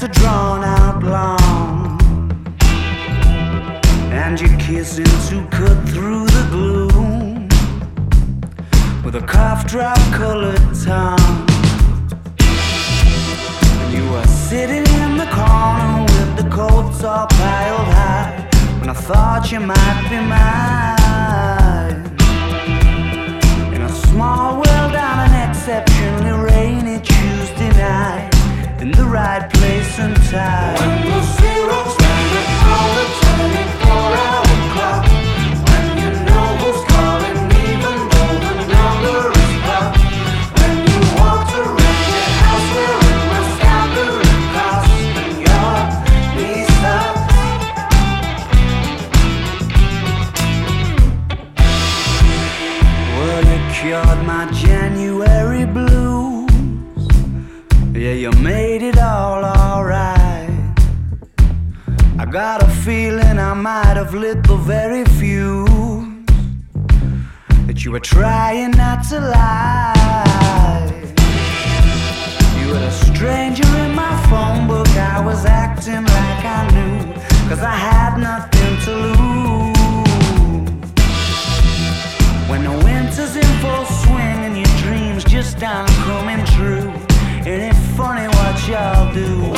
nights are drawn out long, and your kisses to cut through the gloom. With a cough drop colored tongue. And you were sitting in the corner with the coats all piled high, when I thought you might be mine. In a small world on an exceptionally rainy Tuesday night. In the right place. When zeros the 24-hour clock, when you know who's calling, even though the number is blocked. When you around your house wearing and your knees sucked. Well, you cured my January blues. Yeah, you made it all Got a feeling I might have lit the very fuse that you were trying not to lie. You were a stranger in my phone book. I was acting like I knew, cause I had nothing to lose. When the winter's in full swing and your dreams just aren't coming true, it ain't funny what y'all do.